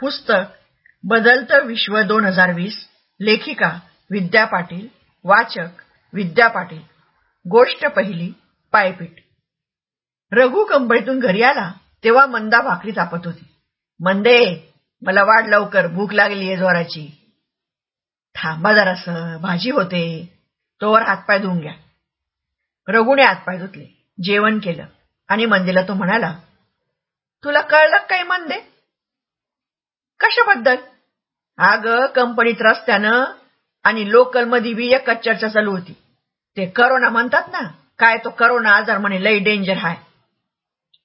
पुस्तक बदलतं विश्व दोन हजार वीस लेखिका विद्या पाटील वाचक विद्या पाटील. गोष्ट पहिली पायपीट रघु कंपनीतून घरी आला तेव्हा मंदा भाकरी तापत होती. मंदे मला वाढ लवकर भूक लागलीये जोराची. थांबा जरासं भाजी होते. तोवर हातपाय धुवून घ्या. रघुने हातपाय धुतले. जेवण केलं. आणि मंदेला तो म्हणाला तुला कळलं काही मंदे? कशाबद्दल? अग कंपनीत रस्त्यानं आणि लोकलमध्ये बी एकच चर्चा चालू होती. ते करोना म्हणतात ना काय तो करोना आजार म्हणे लई डेंजर हाय.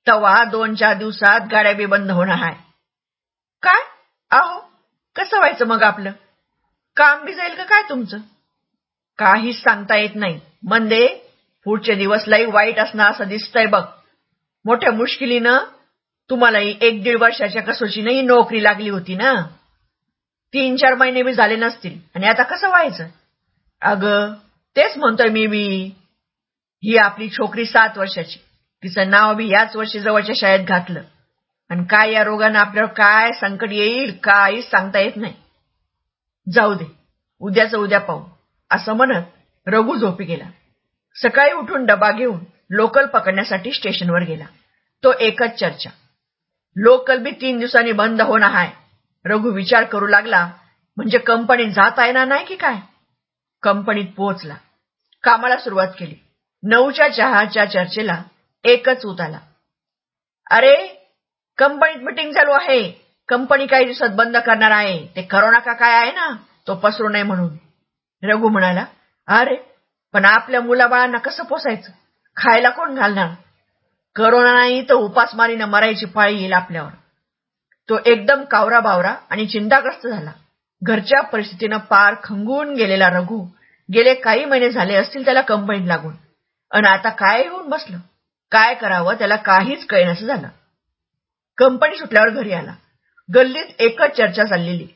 तवा दोन चार दिवसात गाड्या बी बंद होणार हाय. काय? आहो कसं व्हायचं मग आपलं? काम बी जाईल का काय तुमचं? काहीच सांगता येत नाही. म्हणजे पुढचे दिवस लई वाईट असणार असं दिसतंय बघ. मोठ्या मुश्किलीनं तुम्हालाही एक दीड वर्षाच्या कसोशीनंही नोकरी लागली होती ना? तीन चार महिने बी झाले नसतील. आणि आता कसं व्हायचं? अग तेच म्हणतोय मी बी. ही आपली छोकरी सात वर्षाची. तिचं नाव बी याच वर्षी जवळच्या शाळेत घातलं. आणि काय या रोगानं आपल्यावर काय संकट येईल काहीच सांगता येत नाही. जाऊ दे. उद्याचं उद्या पाहू. असं म्हणत रघु झोपी गेला. सकाळी उठून डबा घेऊन लोकल पकडण्यासाठी स्टेशनवर गेला. तो एकच चर्चा. लोकल बी तीन दिवसांनी बंद होणार आहे रघु विचार करू लागला म्हणजे कंपनीत जाता येणार नाही की काय? कंपनीत पोहोचला. कामाला सुरुवात केली. नऊच्या चहाच्या चर्चेला एकच उत आला. अरे कंपनीत मिटिंग चालू आहे. कंपनी काही दिवसात बंद करणार आहे. ते करोना का काय आहे ना? तो पसरू नये म्हणून. रघु म्हणाला अरे पण आपल्या मुलाबाळांना कसं पोसायचं? खायला कोण घालणार? करोना नाही तर उपासमारीनं मरायची पाळी येईल आपल्यावर. तो एकदम कावरा बावरा आणि चिंताग्रस्त झाला. घरच्या परिस्थितीनं पार खंगून गेलेला रघु गेले काही महिने झाले असतील त्याला कंपनीत लागून. आणि आता काय येऊन बसलं? काय करावं त्याला काहीच कळेनसं झालं. कंपनी सुटल्यावर घरी आला. गल्लीत एकच चर्चा चाललेली.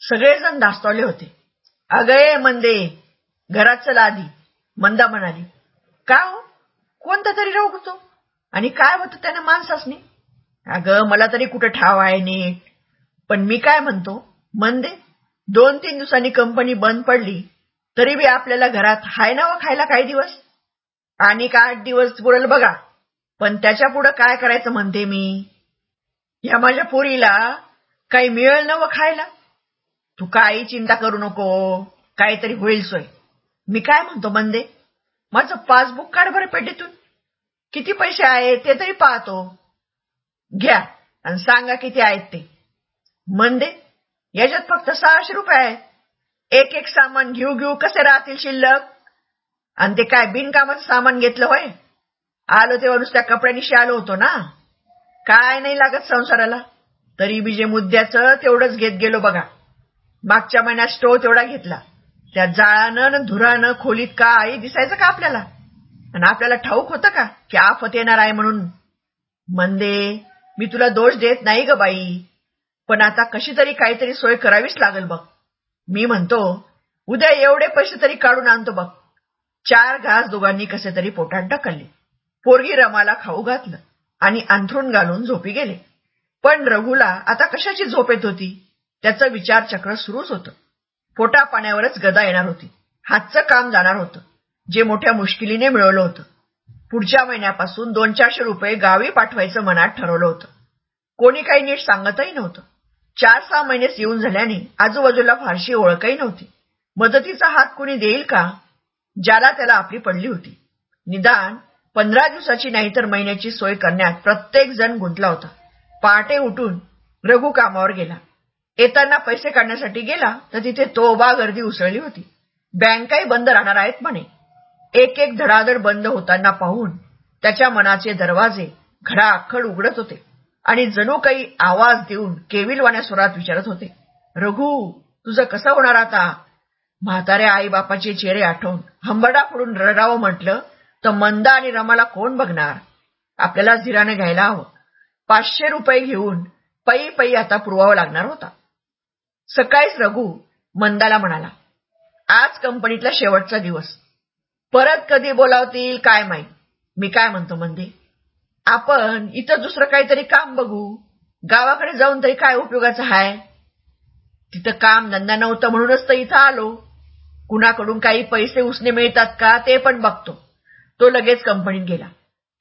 सगळेजण दास्तवले होते. अगये मंदे घरात चला आधी. मंदा म्हणाली का हो? कोणता तरी राहू तो? आणि काय होतं त्यानं माणसासनी? अगं मला तरी कुठं ठाव आहे नीट. पण मी काय म्हणतो? मन दे. दोन तीन दिवसांनी कंपनी बंद पडली तरी बी आपल्याला घरात हाय ना व खायला काही दिवस? आणि का आठ दिवस पुरेल बघा. पण त्याच्या पुढं काय करायचं म्हणते मी? या माझ्या पोरीला काही मिळेल ना व खायला? तू काही चिंता करू नको. काहीतरी होईल सोय. मी काय म्हणतो मंदे माझं पासबुक काढ बरं पेटीतून. किती पैसे आहेत ते तरी पाहतो. घ्या आणि सांगा किती आहेत ते. मंदे याच्यात फक्त सहाशे रुपये आहेत. एक एक सामान घेऊ घेऊ कसे राहतील शिल्लक? आणि ते काय बिनकामाचं सामान घेतलं होय? आलो तेव्हा नुसत्या कपड्यानिशी आलो होतो ना? काय नाही लागत संसाराला. तरी बी जे मुद्द्याचं तेवढंच घेत गेलो बघा. मागच्या महिन्यात स्टोव तेवढा घेतला. त्या जाळानं धुरानं खोलीत काय दिसायचं का आपल्याला? आणि आपल्याला ठाऊक होतं का? की आफत येणार आहे म्हणून. मंदे मी तुला दोष देत नाही ग बाई. पण आता कशी तरी काहीतरी सोय करावीच लागल बघ. मी म्हणतो उद्या एवढे पैसे तरी काढून आणतो बघ. चार घास दोघांनी कसे तरी पोटात ढकलले. पोरगी रमाला खाऊ घातलं आणि अंथरूण घालून झोपी गेले. पण रघुला आता कशाची झोप येत होती? त्याचं विचारचक्र सुरूच होतं. पोटा पाण्यावरच गदा येणार होती. हातचं काम जाणार होतं. जे मोठ्या मुश्किलीने मिळवलं होतं. पुढच्या महिन्यापासून दोन चारशे रुपये गावी पाठवायचं मनात ठरवलं होतं. कोणी काही नीट सांगतही नव्हतं. चार सहा महिनेच येऊन झाल्याने आजूबाजूला फारशी ओळखही नव्हती. मदतीचा हात कुणी देईल का? ज्याला त्याला आपली पडली होती. निदान पंधरा दिवसाची नाही तर महिन्याची सोय करण्यात प्रत्येक जण गुंतला होता. पहाटे उठून रघु कामावर गेला. येताना पैसे काढण्यासाठी गेला तर तिथे तोबा गर्दी उसळली होती. बँकाही बंद राहणार आहेत म्हणे. एक एक धडाधड बंद होताना पाहून त्याच्या मनाचे दरवाजे खडाखड उघडत होते आणि जणू काही आवाज देऊन केविलवाण्या स्वरात विचारत होते रघु तुझं कसं होणार आता? म्हाताऱ्या आईबापाचे चेहरे आठवून हंबरडा फोडून रडावं म्हटलं तर मंदा आणि रमाला कोण बघणार? आपल्याला धीराने घ्यायला हवं. पाचशे रुपये घेऊन पै पै आता पुरवावं लागणार होता. सकाळीच रघु मंदाला म्हणाला आज कंपनीतला शेवटचा दिवस. परत कधी बोलावतील काय माहीत. मी काय म्हणतो म्हणते आपण इथं दुसरं काहीतरी काम बघू. गावाकडे जाऊन तरी काय उपयोगाचं हाय? तिथं काम धंदा नव्हतं म्हणूनच तर इथं आलो. कुणाकडून काही पैसे उसने मिळतात का ते पण बघतो. तो लगेच कंपनीत गेला.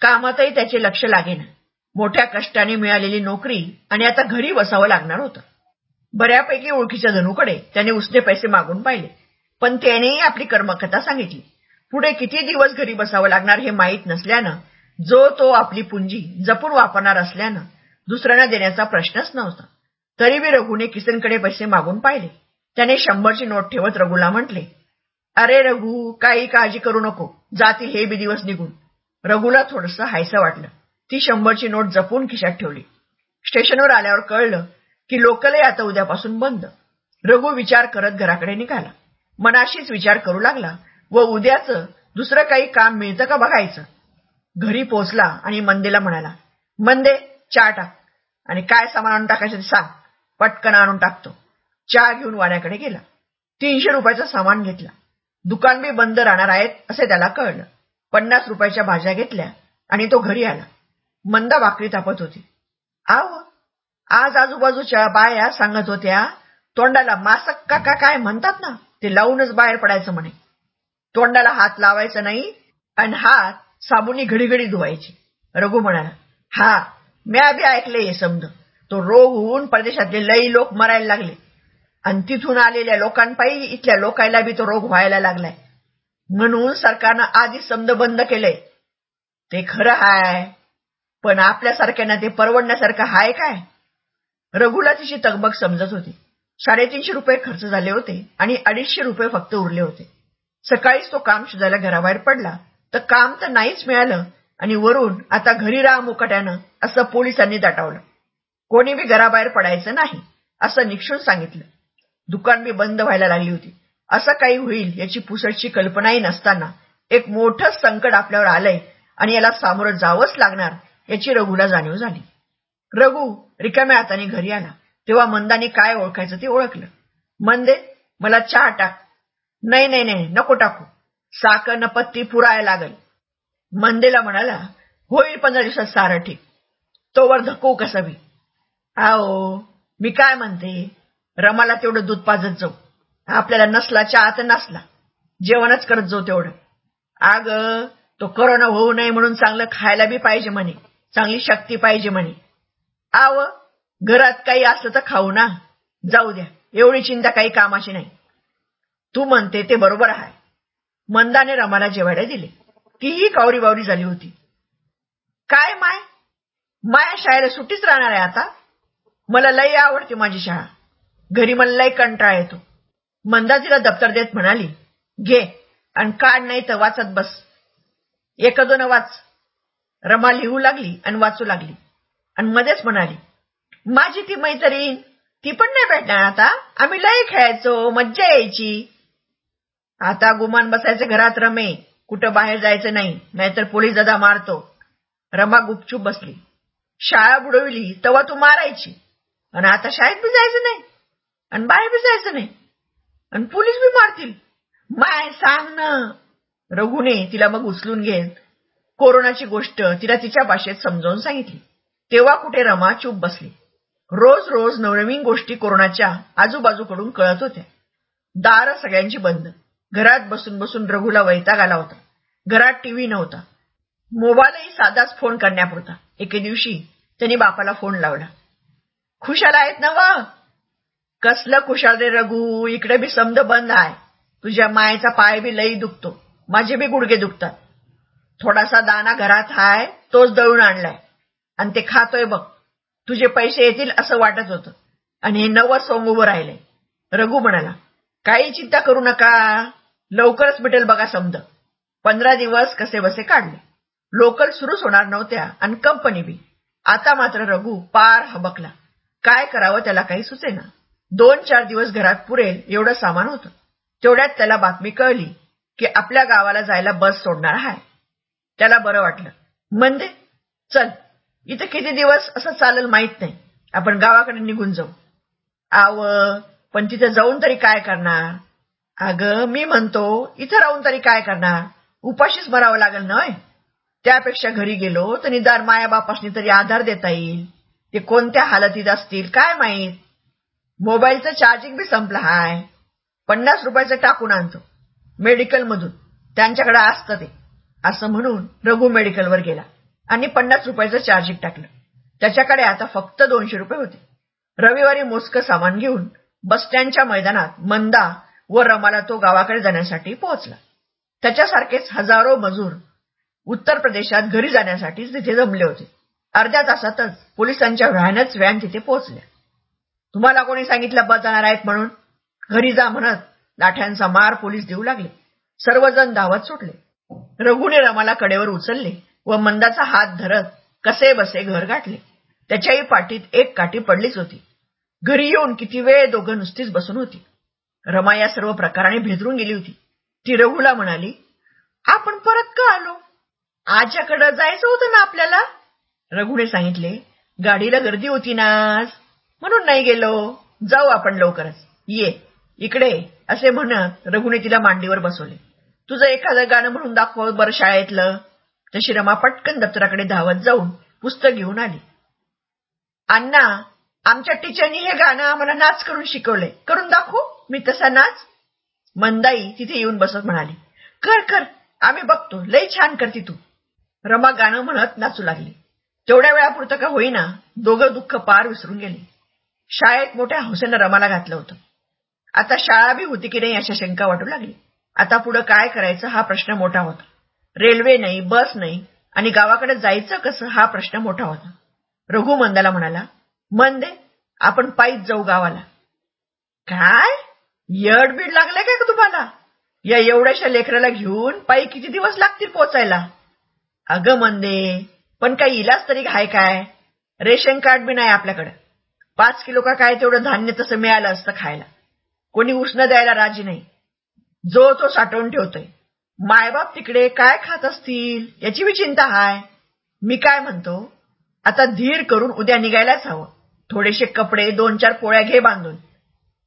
कामातही त्याचे लक्ष लागेना. मोठ्या कष्टाने मिळालेली नोकरी आणि आता घरी बसावं लागणार होतं. बऱ्यापैकी ओळखीच्या जणूकडे त्याने उसने पैसे मागून पाहिले. पण त्यानेही आपली कर्मकथा सांगितली. पुढे किती दिवस घरी बसावं लागणार हे माहीत नसल्यानं जो तो आपली पुंजी जपून वापरणार असल्यानं दुसऱ्यांना देण्याचा प्रश्नच नव्हता. तरी बी रघुने किसनकडे पैसे मागून पाहिले. त्याने शंभरची नोट ठेवत रघुला म्हटले अरे रघु काही काळजी करू नको. जातील हे बी दिवस निघून. रघुला थोडस हायसं वाटलं. ती शंभरची नोट जपून खिशात ठेवली. स्टेशनवर आल्यावर कळलं की लोकलही आता उद्यापासून बंद. रघु विचार करत घराकडे निघाला. मनाशीच विचार करू लागला व उद्याच दुसरं काही काम मिळतं का बघायचं? घरी पोहोचला आणि मंदेला म्हणाला मंदे चहा टाक. आणि काय सामान आणून टाकायचं ते सांग. पटकन आणून टाकतो. चहा घेऊन वाड्याकडे गेला. तीनशे रुपयाचं सामान घेतला. दुकान बी बंद राहणार आहेत असे त्याला कळलं. पन्नास रुपयाच्या भाज्या घेतल्या आणि तो घरी आला. मंदा भाकरी तापत होती. आव आज आजूबाजूच्या बाया सांगत होत्या तोंडाला मासक काका काय म्हणतात ना ते लावूनच बाहेर पडायचं म्हणे. तोंडाला हात लावायचा नाही आणि हात साबुनी घडी घडी धुवायची. रघु म्हणाला हा म्या बी ऐकले हे समज तो रोग होऊन परदेशातले लई लोक मरायला लागले. आणि तिथून आलेल्या लोकांपायी इथल्या लोकायला बी तो रोग व्हायला लागलाय. म्हणून सरकारनं आधीच समज बंद केलंय. ते खरं हाय पण आपल्यासारख्यांना ते परवडण्यासारखं हाय काय? रघुला तिची तगबग समजत होती. साडेतीनशे रुपये खर्च झाले होते आणि अडीचशे रुपये फक्त उरले होते. सकाळीच तो काम शोधायला घराबाहेर पडला. तर काम तर नाहीच मिळालं. आणि वरून आता घरी राहा मुकट्यानं असं पोलिसांनी दाटावलं. कोणी बी घराबाहेर पडायचं नाही असं निक्षून सांगितलं. दुकान बी बंद व्हायला लागली होती. असं काही होईल याची पुसटची कल्पनाही नसताना एक मोठं संकट आपल्यावर आलंय आणि याला सामोरं जावंच लागणार याची रघुला जाणीव झाली. रघु रिकाम्या हाताने घरी आला. तेव्हा मंदाने काय ओळखायचं ते ओळखलं. मंदे मला चहा टाक. नाही नाही नाही नको टाकू. साखर न पत्ती पुरायला लागल. मंदेला म्हणाला होईल पंधरा दिवसात सारं ठीक. तोवर धक्कू कसं मी आओ मी काय म्हणते? रमाला तेवढं दूध पाजत जाऊ. आपल्याला नसला चहा तर नसला. जेवणच करत जाऊ तेवढं. आग तो करोना होऊ नये म्हणून चांगलं खायला बी पाहिजे म्हणे. चांगली शक्ती पाहिजे म्हणे. आव घरात काही असलं तर खाऊ ना. जाऊ द्या. एवढी चिंता काही कामाची नाही. तू म्हणते ते बरोबर आहे. मंदाने रमाला जेवायला दिले. तीही कावरी बावरी झाली होती. काय माय? माया शाळेला सुट्टीच राहणार आहे आता. मला लई आवडते माझी शाळा. घरी मला लई कंटाळा येतो. मंदा तिला दप्तर देत म्हणाली घे आणि काढ नाही तर वाचत बस. एक दोन वाच. रमा लिहू लागली आणि वाचू लागली. आणि मध्येच म्हणाली माझी ती मैत्रीण ती पण नाही भेटणार आता. आम्ही लई खेळायचो मज्जा यायची. आता गुमान बसायचं घरात रमे. कुठं बाहेर जायचं नाही नाहीतर पोलीस दादा मारतो. रमा गुपचूप बसली. शाळा बुडविली तेव्हा तू मारायची. आणि आता शाळेत बी जायचं नाही आणि बाहेर बी जायचं नाही आणि पोलीस बी मारतील. माय सांग ना रघुने तिला मग उचलून घेत कोरोनाची गोष्ट तिला तिच्या भाषेत समजावून सांगितली. तेव्हा कुठे रमा चूप बसली. रोज रोज नवनवीन गोष्टी कोरोनाच्या आजूबाजूकडून कळत होत्या. दार सगळ्यांची बंद. घरात बसून बसून रघूला वैताग आला होता. घरात टीव्ही नव्हता. मोबाईलही साधाच फोन करण्यापुरता. एके दिवशी त्यांनी बापाला फोन लावला. खुशाल आहेत ना व? कसलं खुशाल रे रघू इकडे बी समद बंद आहे. तुझ्या मायेचा पाय बी लई दुखतो. माझे बी गुडघे दुखतात. थोडासा दाना घरात हाय तोच दळून आणलाय. आणि ते खातोय बघ. तुझे पैसे येतील असं वाटत होतं. आणि हे नवं सोंग उभं राहिलंय. रघू म्हणाला काही चिंता करू नका. लवकरच मिटेल बघा समज. पंधरा दिवस कसे बसे काढले. लोकल सुरूच होणार नव्हत्या आणि कंपनी बी. आता मात्र रघु पार हबकला. काय करावं त्याला काही सुचेना. दोन चार दिवस घरात पुरेल एवढं सामान होतं. तेवढ्यात त्याला बातमी कळली की आपल्या गावाला जायला बस सोडणार आहे त्याला बरं वाटलं. म्हणजे चल. इथं किती दिवस असं चालेल माहीत नाही. आपण गावाकडे निघून जाऊ. आव पण तिथे जाऊन तरी काय करणार? अगं मी म्हणतो इथं राहून तरी काय करणार? उपाशीच मरावं लागेल नय त्यापेक्षा घरी गेलो तर निदान मायाबापासनी तरी आधार देता येईल. ते कोणत्या हालतीत असतील काय माहीत? मोबाईलचं चार्जिंग बी संपलं हाय. पन्नास रुपयाचं टाकून आणतो मेडिकलमधून. त्यांच्याकडे असतं ते. असं म्हणून रघु मेडिकलवर गेला. आणि पन्नास रुपयाचं चार्जिंग टाकलं. त्याच्याकडे आता फक्त दोनशे रुपये होते. रविवारी मोजकं सामान घेऊन बसस्टँडच्या मैदानात मंदा व रमाला तो गावाकडे जाण्यासाठी पोहोचला. त्याच्यासारखेच हजारो मजूर उत्तर प्रदेशात घरी जाण्यासाठी तिथे जमले होते. अर्ध्या तासातच पोलिसांच्या व्हॅनच व्हॅन तिथे पोहोचल्या. तुम्हाला कोणी सांगितलं बस जाणार आहेत म्हणून? घरी जा म्हणत लाठ्यांचा मार पोलीस देऊ लागले. सर्वजण धावत सुटले. रघुने रमाला कडेवर उचलले व मंदाचा हात धरत कसे बसे घर गाठले. त्याच्याही पाठीत एक काठी पडलीच होती. घरी येऊन किती वेळ दोघं नुसतीच बसून होती. रमा या सर्व प्रकाराने भेदरून गेली होती. ती रघुला म्हणाली आपण परत का आलो? आजच्याकडं जायचं होतं ना आपल्याला? रघुने सांगितले गाडीला गर्दी होती ना म्हणून नाही गेलो. जाऊ आपण लवकरच. ये. इकडे. असे म्हणत रघुने तिला मांडीवर बसवले. तुझं एखादं गाणं म्हणून दाखव बरं शाळेतलं. तशी रमा पटकन दप्तराकडे धावत जाऊन पुस्तक घेऊन आली. अण्णा आमच्या टीचरनी हे गाणं आम्हाला नाच करून शिकवले करून दाखवू. मी तसा नाच मंदाई तिथे येऊन बसत म्हणाली कर कर आम्ही बघतो लय छान करती तू. रमा गाणं म्हणत नाचू लागली. तेवढ्या वेळापुरतं का होईना दोघं दुःख पार विसरून गेले. शाळेत मोठ्या हौसेनं रमाला घातलं होतं. आता शाळा बी होती की नाही अशा शंका वाटू लागली. आता पुढं काय करायचं हा प्रश्न मोठा होता. रेल्वे नाही बस नाही आणि गावाकडे जायचं कसं हा प्रश्न मोठा होता. रघु मंदाला म्हणाला मन दे आपण पायीच जाऊ गावाला. काय? यड बीड लागलाय का तुम्हाला? या एवढ्याशा लेकराला घेऊन पायी किती दिवस लागतील पोचायला. अगं मंदे पण काही इलाज तरी हाय काय? रेशन कार्ड बी नाही आपल्याकडं. पाच किलो का काय तेवढं धान्य तसं मिळालं असतं खायला. कोणी उष्ण द्यायला राजी नाही. जो तो साठवून ठेवतोय. मायबाप तिकडे काय खात असतील याची बी चिंता हाय. मी काय म्हणतो? आता धीर करून उद्या निघायलाच हवं. थोडेसे कपडे दोन चार पोळ्या घे बांधून.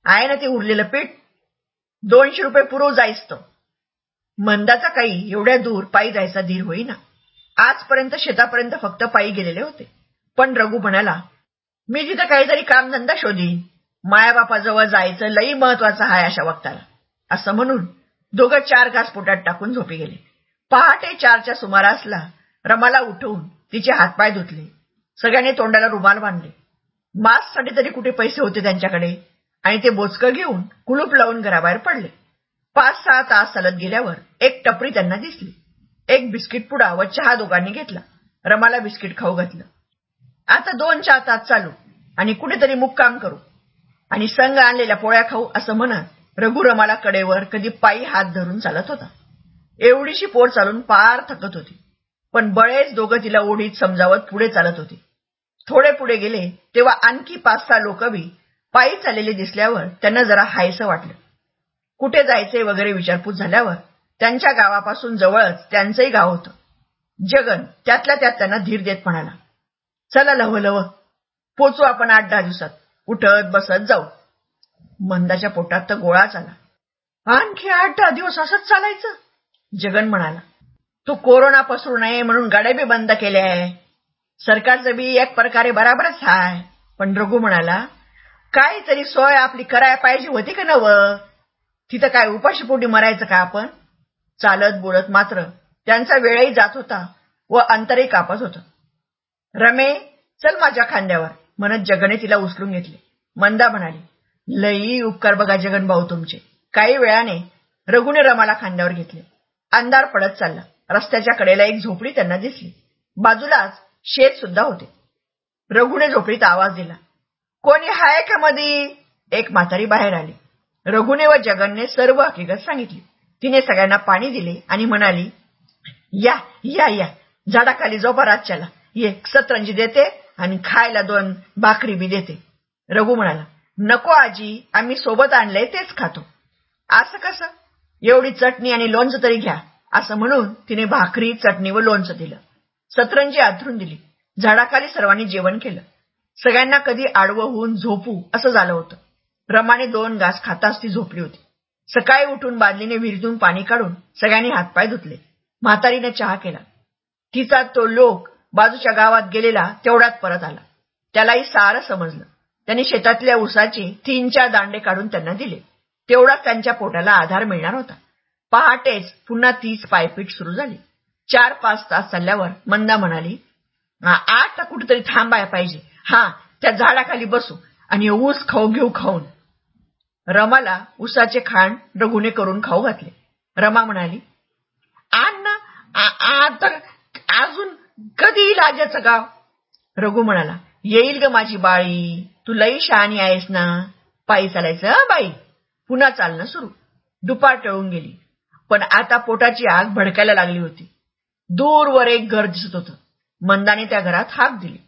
आहे ना ते उरलेलं पीठ दोनशे रुपये पुरव जायचं मंदाचा काही एवढ्या दूर पायी जायचा धीर होईना. आजपर्यंत शेतापर्यंत फक्त पायी गेलेले होते. पण रघु म्हणाला मी तिथं काहीतरी कामधंदा शोधीन मायाबापाजवळ जायचं लई महत्वाचं आहे अशा वक्ताला. असं म्हणून दोघं चार घास पोटात टाकून झोपी गेले. पहाटे चारच्या सुमारासला रमाला उठवून तिचे हातपाय धुतले. सगळ्यांनी तोंडाला रुमाल बांधले. मास्कसाठी तरी कुठे पैसे होते त्यांच्याकडे? आणि ते बोचकं घेऊन कुलूप लावून घराबाहेर पडले. पाच सहा तास चालत गेल्यावर एक टपरी त्यांना दिसली. एक बिस्किट पुडा व चहा दोघांनी घेतला. रमाला बिस्किट खाऊ घातलं. आता दोन चार तास चालू आणि कुठेतरी मुक्काम करू. आणि संघ आणलेल्या पोळ्या खाऊ असं म्हणत रघु रमाला कडेवर कधी पायी हात धरून चालत होता. एवढीशी पोर चालून पार थकत होती. पण बळेच दोघं तिला ओढीत समजावत पुढे चालत होते. थोडे पुढे गेले तेव्हा आणखी पाच सहा लोक बी पायी चाललेले दिसल्यावर त्यांना जरा हायसं वाटलं. कुठे जायचे वगैरे विचारपूस झाल्यावर त्यांच्या गावापासून जवळच त्यांचंही गाव होतं. जगन त्यातल्या त्यात त्यांना धीर देत म्हणाला चला लव लव. पोचू आपण आठ दहा दिवसात. उठत बसत जाऊ. मंदाच्या पोटात तर गोळाच आला आणखी आठ दहा दिवस असंच चालायचं? जगन म्हणाला. तू कोरोना पसरू नये म्हणून गाड्या बी बंद केल्या आहे. सरकारचं बी एक प्रकारे बराबरच हाय. पण रघु म्हणाला काहीतरी सोय आपली करायला पाहिजे होती का नव? तिथं काय उपाशीपोटी मरायचं का आपण? चालत बोलत मात्र. त्यांचा वेळही जात होता व अंतरही कापत होतं. रमे चल माझ्या खांद्यावर. म्हणत जगने तिला उचलून घेतले. मंदा म्हणाली लई उपकार बघा जगन भाऊ तुमचे. काही वेळाने रघुने रमाला खांद्यावर घेतले. अंधार पडत चालला. रस्त्याच्या कडेला एक झोपडी त्यांना दिसली. बाजूलाच शेत सुद्धा होते. रघुने झोपडीत आवाज दिला. कोणी हाय का मधी? एक म्हातारी बाहेर आली. रघुने व जगनने सर्व हकीकत सांगितली. तिने सगळ्यांना पाणी दिले आणि म्हणाली या या या. झाडाखाली झोपा रातच्याला ये सतरंजी देते आणि खायला दोन भाकरी बी देते. रघु म्हणाला नको आजी आम्ही सोबत आणलंय तेच खातो. असं कसं? एवढी चटणी आणि लोणचं तरी घ्या. असं म्हणून तिने भाकरी चटणी व लोणचं दिलं. सतरंजी आथरून दिली. झाडाखाली सर्वांनी जेवण केलं. सगळ्यांना कधी आडवं होऊन झोपू असं झालं होतं. रमाने दोन घास खाताच ती झोपली होती. सकाळी उठून बादलीने विहिरीतून पाणी काढून सगळ्यांनी हातपाय धुतले. म्हातारीने चहा केला. तिचा तो लोक बाजूच्या गावात गेलेला तेवढ्यात परत आला. त्यालाही सारं समजलं. त्यांनी शेतातल्या ऊसाचे तीन चार दांडे काढून त्यांना दिले. तेवढाच त्यांच्या पोटाला आधार मिळणार होता. पहाटेच पुन्हा तीच पायपीट सुरू झाली. चार पाच तास चालल्यावर मंदा म्हणाली आठ कुठेतरी थांबाय पाहिजे. हा त्या झाडाखाली बसू आणि ऊस खाऊ घेऊ खाऊन. रमाला उसाचे खाण रघुने करून खाऊ घातले. रमा म्हणाली आण ना तर अजून कधी येईल गाव? रघु म्हणाला येईल ग माझी बाळी तू लई शहाणी आहेस ना. पायी चालायचं बाई? पुन्हा चालणं सुरू. दुपार टळून गेली. पण आता पोटाची आग भडकायला लागली होती. दूरवर एक घर दिसत होतं. मंदाने त्या घरात हाक दिली.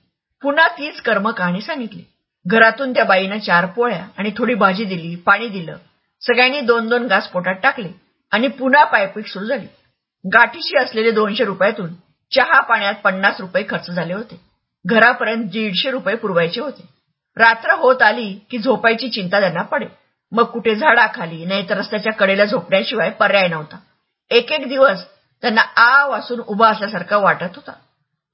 पुन्हा तीच कर्म कहाणी सांगितली. घरातून त्या बाईनं चार पोळ्या आणि थोडी भाजी दिली पाणी दिलं. सगळ्यांनी दोन दोन घास पोटात टाकले आणि पुन्हा पायपीट सुरू झाली. गाठीशी असलेले दोनशे रुपयातून चहा पाण्यात पन्नास रुपये खर्च झाले होते. घरापर्यंत दीडशे रुपये पुरवायचे होते. रात्र होत आली की झोपायची चिंता त्यांना पडे. मग कुठे झाडाखाली नाही तर रस्त्याच्या कडेला झोपण्याशिवाय पर्याय नव्हता. एक एक दिवस त्यांना आ वासून उभा असल्यासारखा वाटत होता.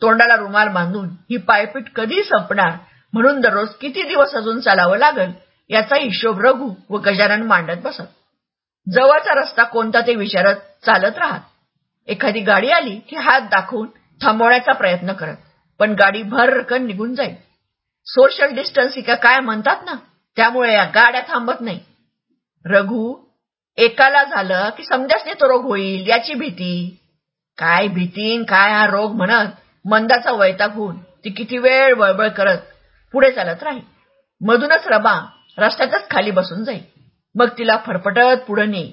तोंडाला रुमाल बांधून ही पायपीट कधी संपणार? म्हणून दररोज किती दिवस अजून चालावं लागल? याचा हिशोब रघु व गजानन मांडत बसत. जवळचा रस्ता कोणता ते विचारत चालत राहत. एखादी गाडी आली की हात दाखवून थांबवण्याचा प्रयत्न करत. पण गाडी भरकन निघून जाईल. सोशल डिस्टन्स का काय म्हणतात ना? त्यामुळे या गाड्या थांबत नाही. रघु एकाला झालं की समजाच तो रोग होईल याची भीती. काय भीतीन काय हा रोग म्हणत. मंदाचा वैताग होऊन ती किती वेळ वळबळ करत पुढे चालत राहील. मधूनच रबा रस्त्यातच खाली बसून जाईल. मग तिला फरफटत पुढे नेई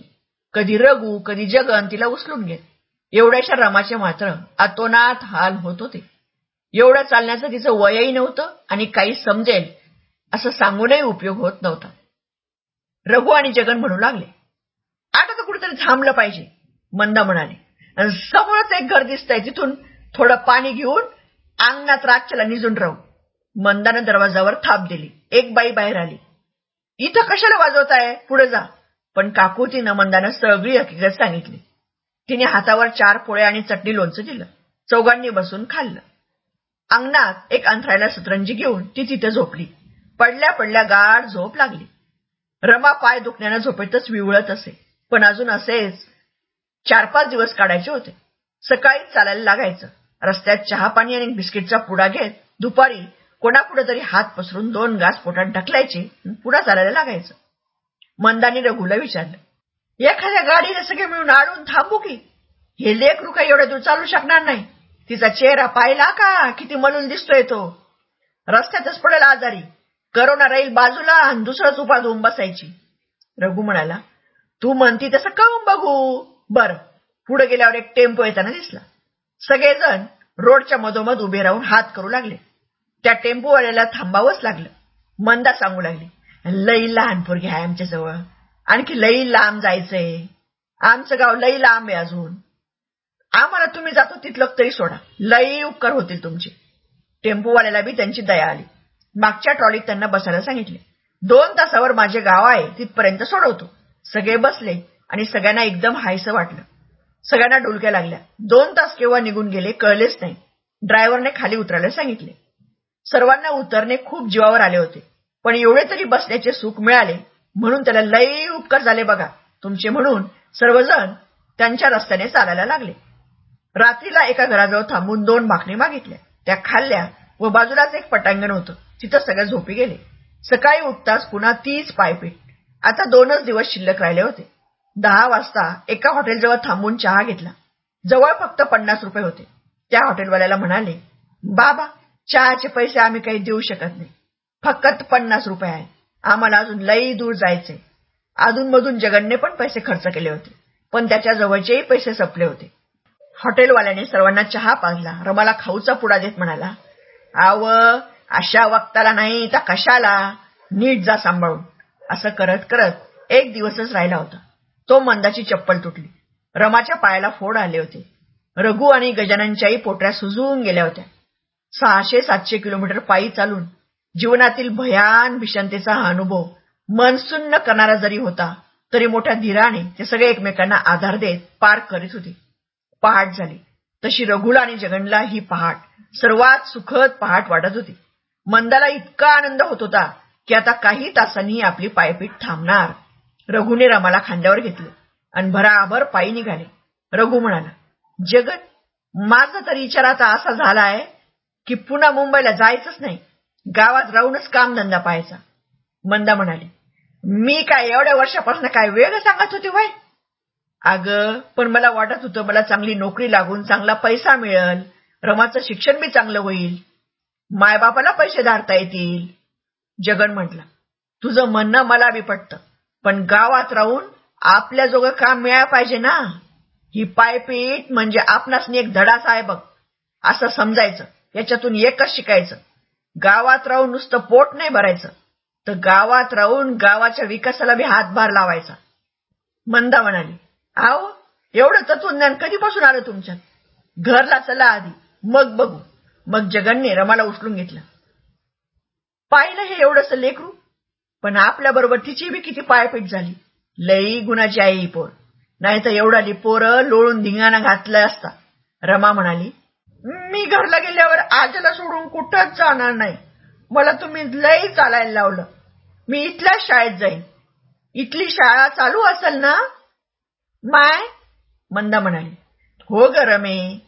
कधी रघु कधी जगन तिला उचलून घेत एवढ्याशा रमाचे मात्र अतोनात हाल होत होते. एवढं चालण्याचं तिचं वयही नव्हतं आणि काही समजेल असं सांगूनही उपयोग होत नव्हता. रघु आणि जगन म्हणू लागले आता तर कुठेतरी थांबलं पाहिजे मंदा म्हणाले. समोरच एक घर दिसतंय तिथून थोडं पाणी घेऊन अंगणात रातच्याला निजून राहू. मंदानं दरवाजावर थाप दिली. एक बाई बाहेर आली. इथं कशाला वाजवताय? पुढे जा. पण काकू मंदानं सगळी हकीकत सांगितली. तिने हातावर चार पोळे आणि चटणी लोणचं दिलं. चौघांनी बसून खाल्लं. अंगणात एक अंथरायला सतरंजी घेऊन ती तिथं झोपली. पडल्या पडल्या गाढ झोप लागली. रमा पाय दुखण्यानं झोपेतच विवळत असे. पण अजून असेच चार पाच दिवस काढायचे होते. सकाळी चालायला लागायचं. रस्त्यात चहा पाणी आणि बिस्किटचा पुडा घेत दुपारी कोणापुढे तरी हात पसरून दोन घास पोटात ढकलायचे पुढा चालायला लागायचं. मंदाने रघुला विचारलं एखाद्या गाडीने सगळे मिळून आडून थांबू की? हे लेकरू काही एवढ्या दूर चालू शकणार नाही. तिचा चेहरा पाहिला का? किती मलून दिसतोय तो. रस्त्यातच पडेल आजारी. करोना राहील बाजूला आणि दुसरंच उभा धुवून बसायची. रघु म्हणाला तू म्हणती तसं काऊन बघू? बर पुढे गेल्यावर एक टेम्पो येताना दिसला. सगळेजण रोडच्या मधोमध उभे राहून हात करू लागले. त्या टेम्पोवाल्याला थांबावंच लागलं. मंदा सांगू लागली लई लहान पोरगी आहे आमच्या जवळ. आणखी लई लांब जायचंय. आमचं गाव लई लांब आहे अजून. आम्हाला तुम्ही जातो तिथलं तरी सोडा. लई उपकार होतील तुमचे. टेम्पोवाल्याला बी त्यांची दया आली. मागच्या ट्रॉलीत त्यांना बसायला सांगितले दोन तासावर माझे गाव आहे तिथपर्यंत सोडवतो. सगळे बसले आणि सगळ्यांना एकदम हायसं वाटलं. सगळ्यांना डुलक्या लागल्या. दोन तास केव्हा निघून गेले कळलेच नाही. ड्रायव्हरने खाली उतरायला सांगितले. सर्वांना उतरणे खूप जीवावर आले होते. पण एवढे तरी बसण्याचे सुख मिळाले म्हणून त्याला लई उपकार झाले बघा. तुमचे म्हणून सर्वजण त्यांच्या रस्त्याने चालायला लागले. रात्रीला एका घराजवळ थांबून दोन भाकरी मागितल्या. त्या खाल्ल्या व बाजूलाच एक पटांगण होतं. तिथं सगळे झोपी गेले. सकाळी उठताच पुन्हा तीच पायपीट आता दोनच दिवस शिल्लक राहिले होते. दहा वाजता एका हॉटेलजवळ थांबून चहा घेतला. जवळ फक्त पन्नास रुपये होते. त्या हॉटेलवाल्याला म्हणाले बाबा चहाचे पैसे आम्ही काही देऊ शकत नाही. फक्त पन्नास रुपये आहे. आम्हाला अजून लई दूर जायचे अधूनमधून जगनने पण पैसे खर्च केले होते पण त्याच्या जवळचेही पैसे संपले होते. हॉटेलवाल्याने सर्वांना चहा पाजला. रमाला खाऊचा पुडा देत म्हणाला आव अशा वक्ताला नाही तर कशाला? नीट जा सांभाळून. असं करत करत एक दिवसच राहिला होता. तो मंदाची चप्पल तुटली. रमाच्या पायाला फोड आले होते. रघु आणि गजाननच्याही पोटऱ्या सुजून गेल्या होत्या. सहाशे सातशे किलोमीटर पायी चालून जीवनातील भयान भीषणतेचा हा अनुभव मनसुन्न करणारा जरी होता तरी मोठ्या धीराने ते सगळे एकमेकांना आधार देत पार करीत होते. पहाट झाली. तशी रघुला आणि जगनला ही पहाट सर्वात सुखद पहाट वाटत होती. मंदाला इतका आनंद होत होता की आता काही तासांनी आपली पायपीट थांबणार. रघुने रमाला खांद्यावर घेतलं आणि भराभर पायी निघाले. रघु म्हणाला जगन माझा तर विचार आता असा झालाय की पुन्हा मुंबईला जायचंच नाही. गावात राहूनच कामधंदा पाहायचा. मंदा म्हणाली मी काय एवढ्या वर्षापासून काय वेळ सांगत होती वय? अगं पण मला वाटत होतं मला चांगली नोकरी लागून चांगला पैसा मिळेल. रमाचं शिक्षण बी चांगलं होईल. मायबापाला पैसे धारता येतील. जगन म्हटलं तुझं म्हणणं मला बी पटतं. पण गावात राहून आपल्या जोगं काम मिळायला पाहिजे ना? ही पायपीट म्हणजे आपणास एक धडाच आहे बघ. असं समजायचं. याच्यातून एकच शिकायचं. गावात राहून नुसतं पोट नाही भरायचं. तर गावात राहून गावाच्या विकासाला बी हातभार लावायचा. मंदा म्हणाली आहो एवढं तत्वज्ञान कधीपासून आलं तुमच्यात? घरला चला आधी. मग बघू. मग जगनने रमाला उचलून घेतलं. पाहिलं हे एवढंसं लेकरू? पण आपल्या बरोबर तिची बी किती पायपीट झाली. लई गुणाची आई ही पोर. नाही तर एवढा पोरं लोळून धिंगाणा घातला असता. रमा म्हणाली मी घरला गेल्यावर आजला सोडून कुठंच जाणार नाही. मला तुम्ही लई चालायला लावलं. मी इथल्याच शाळेत जाईन. इथली शाळा चालू असेल ना? माय मंदा म्हणाली हो ग रमे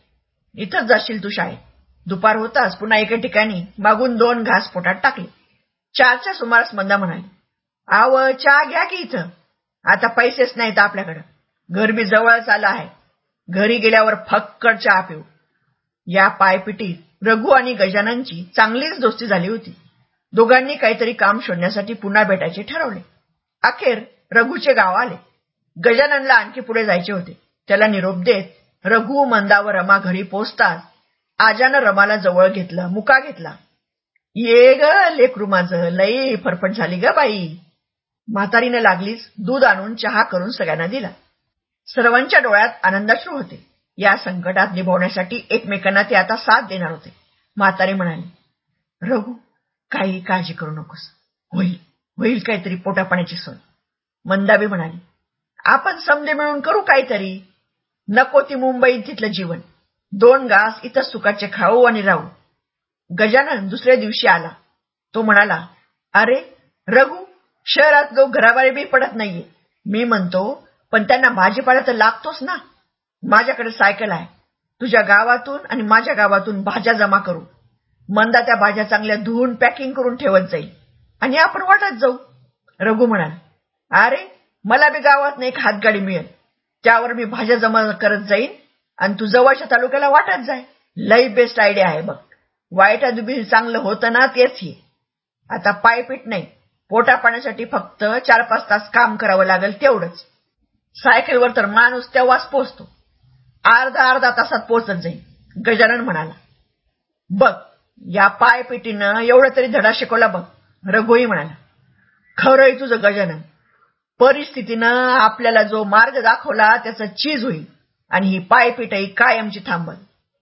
इथंच जाशील तू शाळेत. दुपार होताच पुन्हा एका ठिकाणी मागून दोन घास पोटात टाकले. चारच्या सुमारास मंदा म्हणाली आव चहा घ्या की इथं. आता पैसेच नाहीत आपल्याकडं. घर जवळच आलं आहे. घरी गेल्यावर फक्कड चहा पिऊ. या पायपिटीत रघु आणि गजाननची चांगलीच दोस्ती झाली होती. दोघांनी काहीतरी काम शोधण्यासाठी पुन्हा भेटायचे ठरवले. अखेर रघुचे गाव आले. गजाननला आणखी पुढे जायचे होते. त्याला निरोप देत रघु मंदा व रमा घरी पोचताच आजानं रमाला जवळ घेतलं मुका घेतला. ये ग लेकरू माझं लई फरफट झाली ग बाई. म्हातारीनं लागलीच दूध आणून चहा करून सगळ्यांना दिला. सर्वांच्या डोळ्यात आनंदाश्रू होते. या संकटात निभवण्यासाठी एकमेकांना ते आता साथ देणार होते. म्हातारी म्हणाली रघु काही काळजी करू नकोस. होईल होईल काहीतरी पोटापाण्याची सोय. मंदाबी म्हणाली आपण समजे मिळून करू काहीतरी. नको ती मुंबईत तिथलं जीवन. दोन घास इथं सुखाचे खाऊ आणि राहू. गजानन दुसऱ्या दिवशी आला. तो म्हणाला अरे रघु शहरात लोक घराबाहेर बी पडत नाहीये. मी म्हणतो पण त्यांना भाजीपाला तर लागतोच ना. माझ्याकडे सायकल आहे. तुझ्या गावातून आणि माझ्या गावातून भाज्या जमा करू. मंदा त्या भाज्या चांगल्या धुवून पॅकिंग करून ठेवत जाईल. आणि आपण वाटत जाऊ. रघु म्हणाल अरे मला बी गावात एक हातगाडी मिळेल. त्यावर मी भाज्या जमा करत जाईन आणि तू जवळच्या तालुक्याला वाटत जाय. लई बेस्ट आयडिया आहे बघ. वाईट बी चांगलं होतं ना तेच हे. आता पायपीट नाही. पोटा पाण्यासाठी फक्त चार पाच तास काम करावं लागेल तेवढंच. सायकलवर तर माणूस तेव्हाच पोचतो अर्धा अर्धा तासात पोचत जाईल गजानन म्हणाला. बघ या पायपिटीनं एवढं तरी धडा शिकवला बघ रघुई म्हणाला. खरंय तुझं गजानन. परिस्थितीनं आपल्याला जो मार्ग दाखवला त्याचं चीज होईल आणि ही पायपिटही कायमची थांबल.